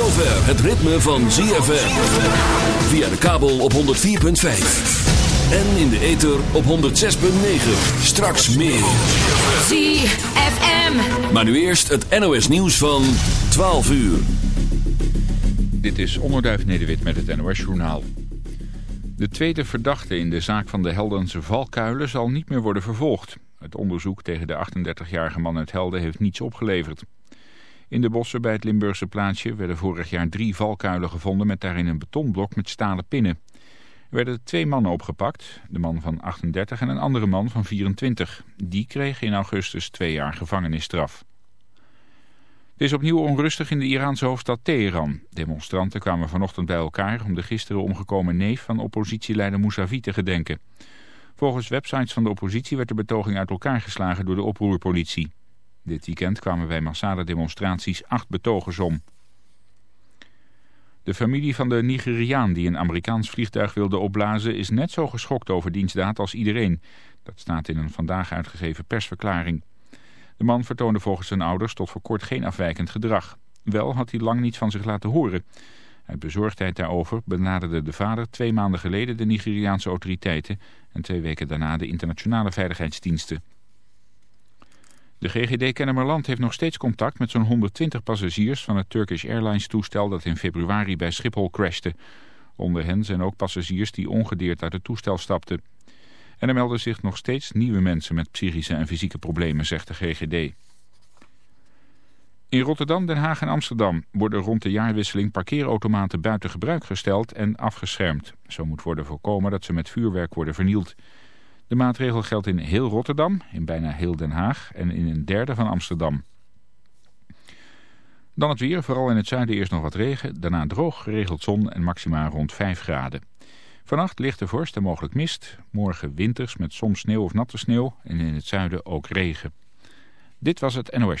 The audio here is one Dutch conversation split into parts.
zover het ritme van ZFM. Via de kabel op 104.5. En in de ether op 106.9. Straks meer. ZFM. Maar nu eerst het NOS nieuws van 12 uur. Dit is Onderduif Nederwit met het NOS Journaal. De tweede verdachte in de zaak van de Heldense valkuilen zal niet meer worden vervolgd. Het onderzoek tegen de 38-jarige man uit Helden heeft niets opgeleverd. In de bossen bij het Limburgse plaatsje werden vorig jaar drie valkuilen gevonden met daarin een betonblok met stalen pinnen. Er werden twee mannen opgepakt, de man van 38 en een andere man van 24. Die kregen in augustus twee jaar gevangenisstraf. Het is opnieuw onrustig in de Iraanse hoofdstad Teheran. Demonstranten kwamen vanochtend bij elkaar om de gisteren omgekomen neef van oppositieleider Mousavi te gedenken. Volgens websites van de oppositie werd de betoging uit elkaar geslagen door de oproerpolitie. Dit weekend kwamen bij massale demonstraties acht betogers om. De familie van de Nigeriaan die een Amerikaans vliegtuig wilde opblazen... is net zo geschokt over dienstdaad als iedereen. Dat staat in een vandaag uitgegeven persverklaring. De man vertoonde volgens zijn ouders tot voor kort geen afwijkend gedrag. Wel had hij lang niets van zich laten horen. Uit bezorgdheid daarover benaderde de vader twee maanden geleden de Nigeriaanse autoriteiten... en twee weken daarna de internationale veiligheidsdiensten. De GGD Kennemerland heeft nog steeds contact met zo'n 120 passagiers van het Turkish Airlines toestel dat in februari bij Schiphol crashte. Onder hen zijn ook passagiers die ongedeerd uit het toestel stapten. En er melden zich nog steeds nieuwe mensen met psychische en fysieke problemen, zegt de GGD. In Rotterdam, Den Haag en Amsterdam worden rond de jaarwisseling parkeerautomaten buiten gebruik gesteld en afgeschermd. Zo moet worden voorkomen dat ze met vuurwerk worden vernield. De maatregel geldt in heel Rotterdam, in bijna heel Den Haag en in een derde van Amsterdam. Dan het weer, vooral in het zuiden eerst nog wat regen, daarna droog, geregeld zon en maximaal rond 5 graden. Vannacht lichte vorst en mogelijk mist, morgen winters met soms sneeuw of natte sneeuw en in het zuiden ook regen. Dit was het NOS.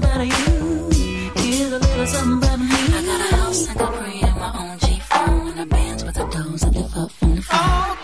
something you. Here's a little me. I got a house, I got my own G and a bands with the doors the. Oh.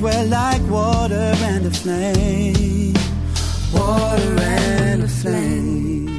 We're like water and a flame, water and a flame.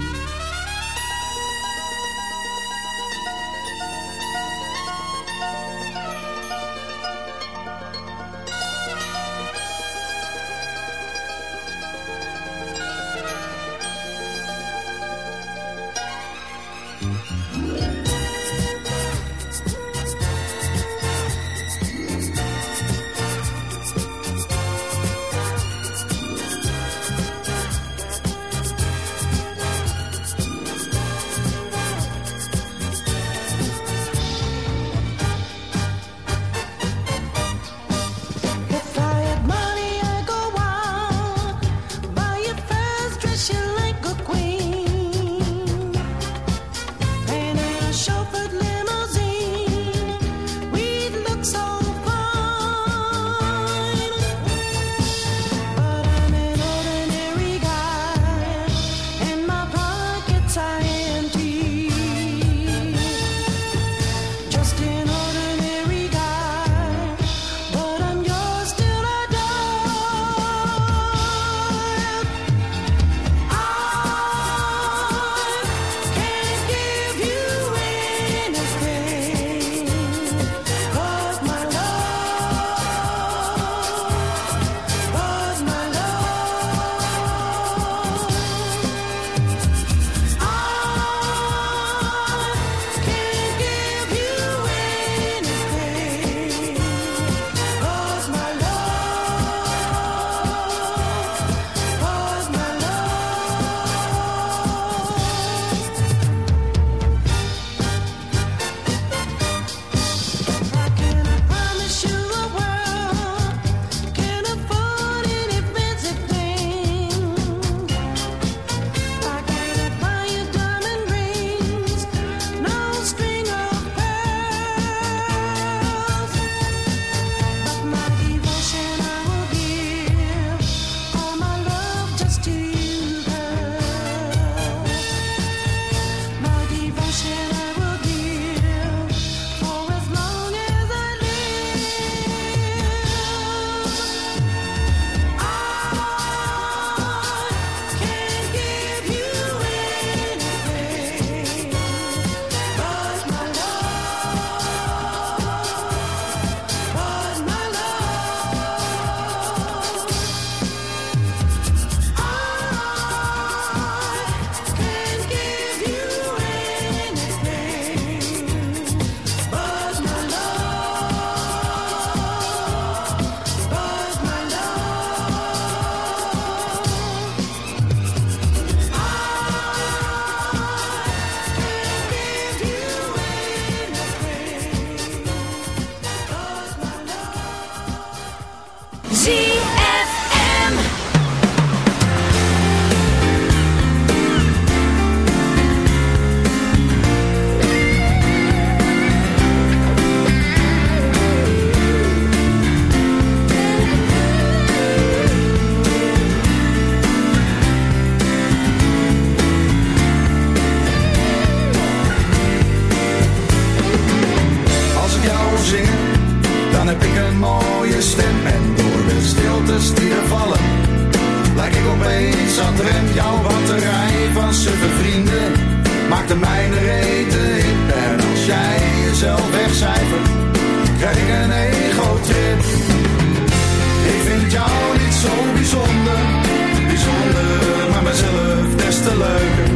mooie stem en door de stilte stier vallen. Lijk ik opeens aan rem jouw batterij van suffe vrienden maakte mijn reten hip. En als jij jezelf wegcijfert, krijg ik een ego-trip. Ik vind jou niet zo bijzonder, bijzonder, maar mezelf des te leuker.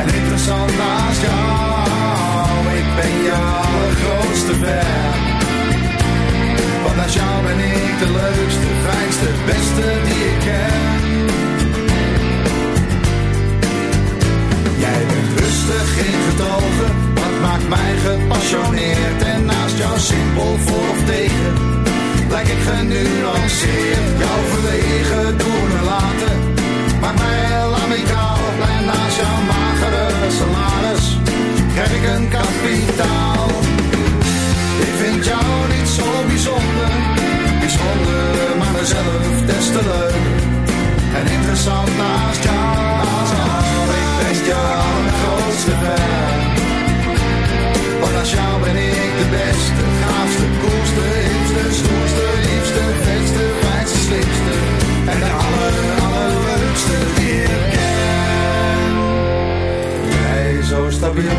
En interessant naast jou, ik ben jouw grootste fan. Naast jou ben ik de leukste, vrijste, beste die ik ken. Jij bent rustig in getogen, Wat maakt mij gepassioneerd. En naast jou simpel voor of tegen, lijk ik genuanceerd. Jouw verlegen doen en laten, maakt mij heel amicaal. En naast jouw magere salaris, krijg ik een kapitaal. Vind jou niet zo bijzonder, bijzonder, maar mezelf des te leuk. En interessant naast jou, ik ben jouw allergrootste fan. Want als jou ben ik de beste, gaafste, koelste, hipste, stoerste, liefste, vetste, fijnste, slimste. En de aller, allerleukste die ik ken. Jij zo stabiel,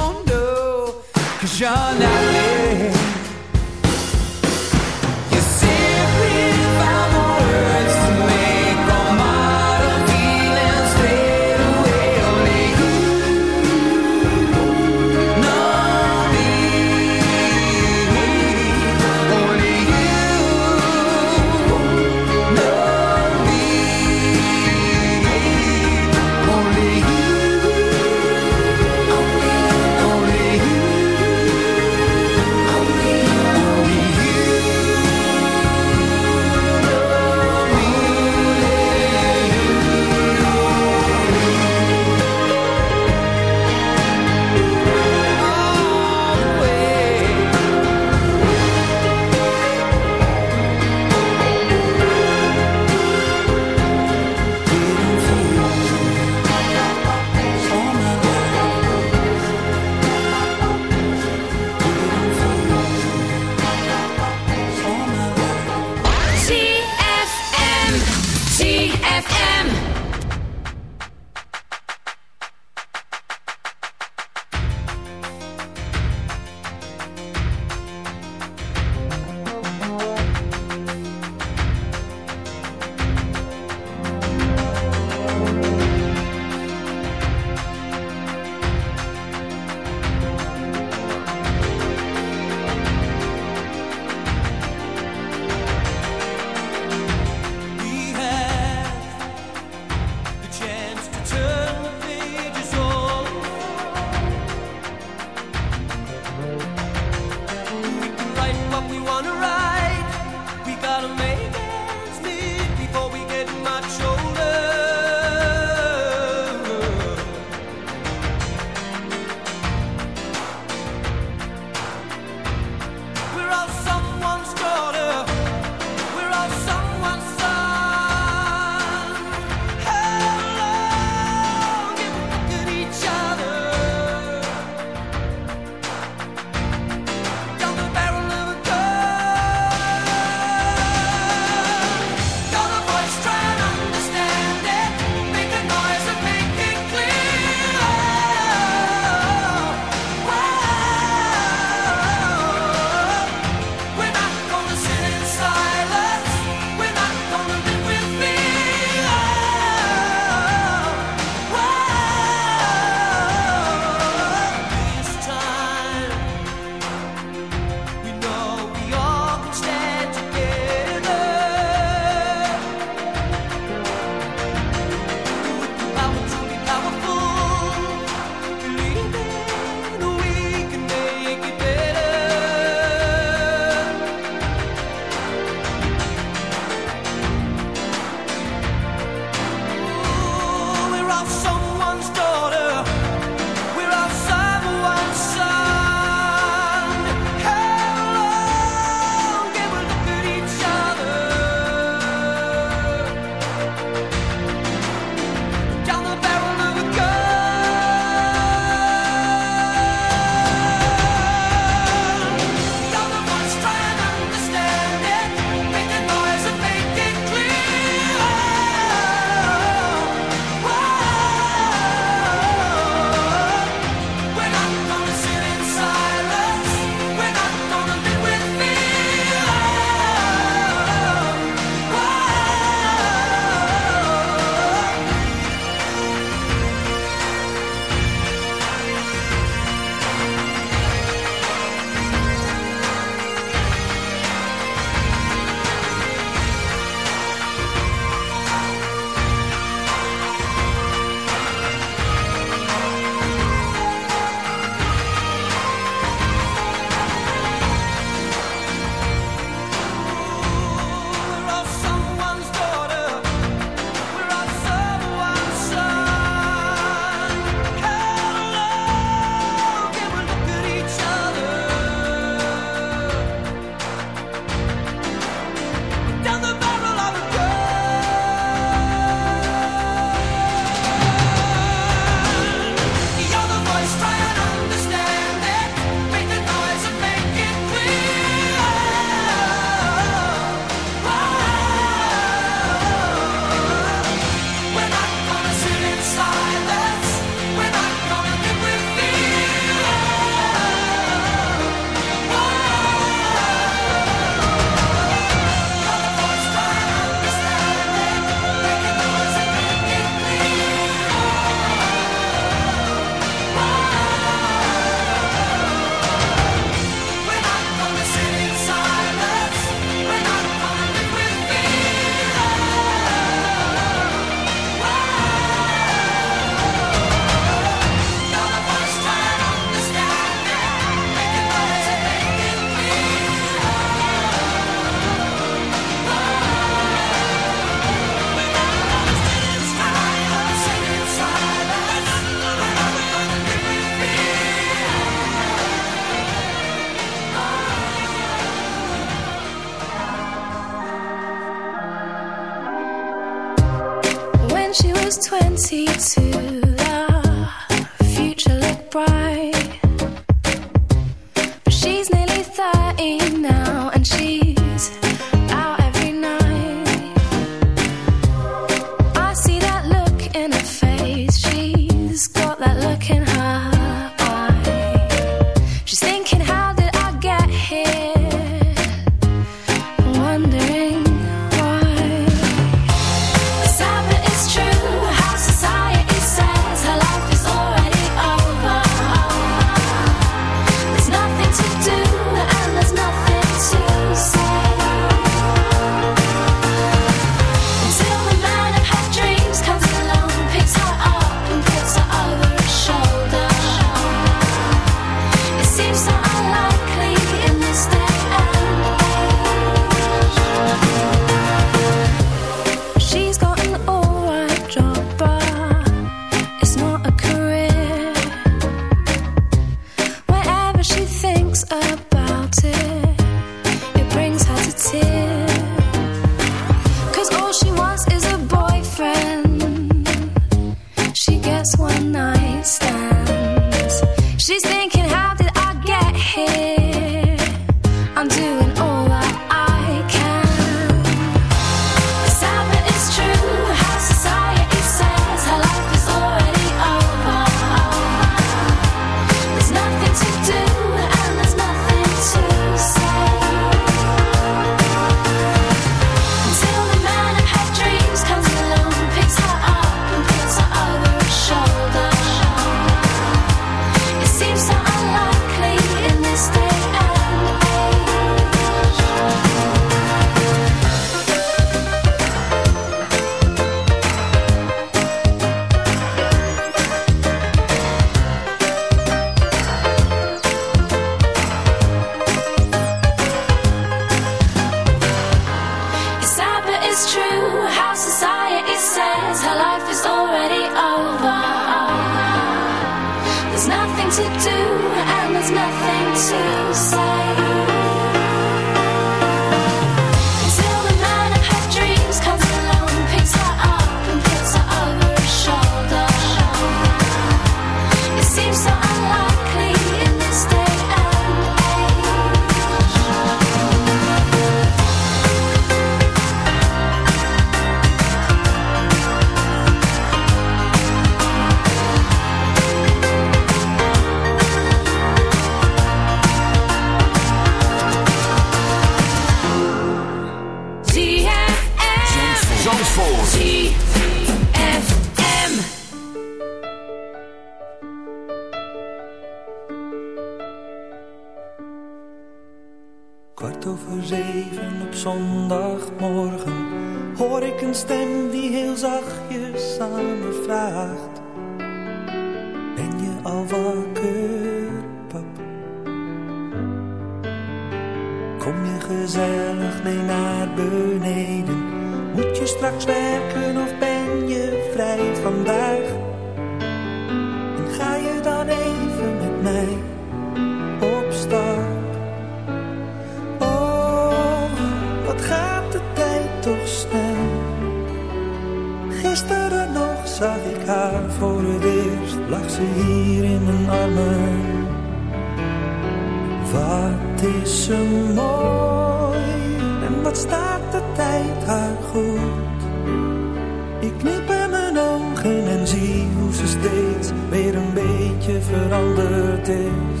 ze steeds weer een beetje veranderd is.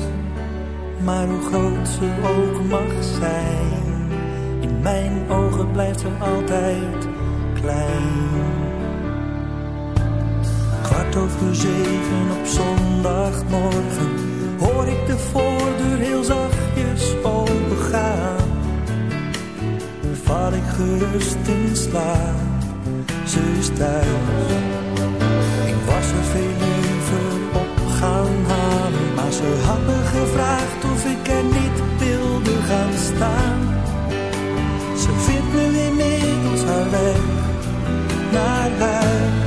Maar hoe groot ze ook mag zijn, in mijn ogen blijft ze altijd klein. Kwart over zeven op zondagmorgen hoor ik de voordeur heel zachtjes opengaan. Dan val ik gerust in slaap, ze is thuis ze veel liever op gaan halen. Maar ze had me gevraagd of ik er niet wilde gaan staan. Ze vindt nu inmiddels haar weg naar huis.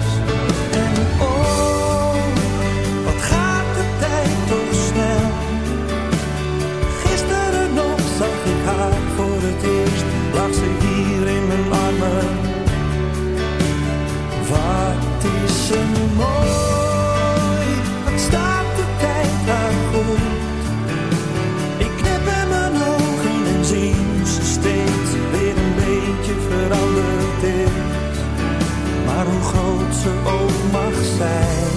ze ook mag zijn.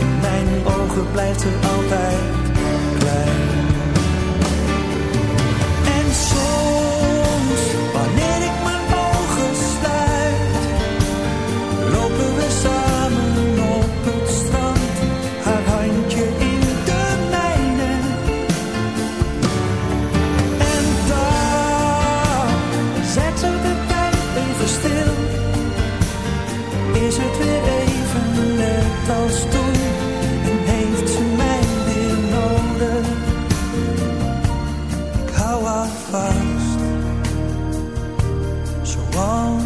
In mijn ogen blijft er altijd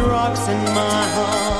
rocks in my heart.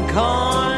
corn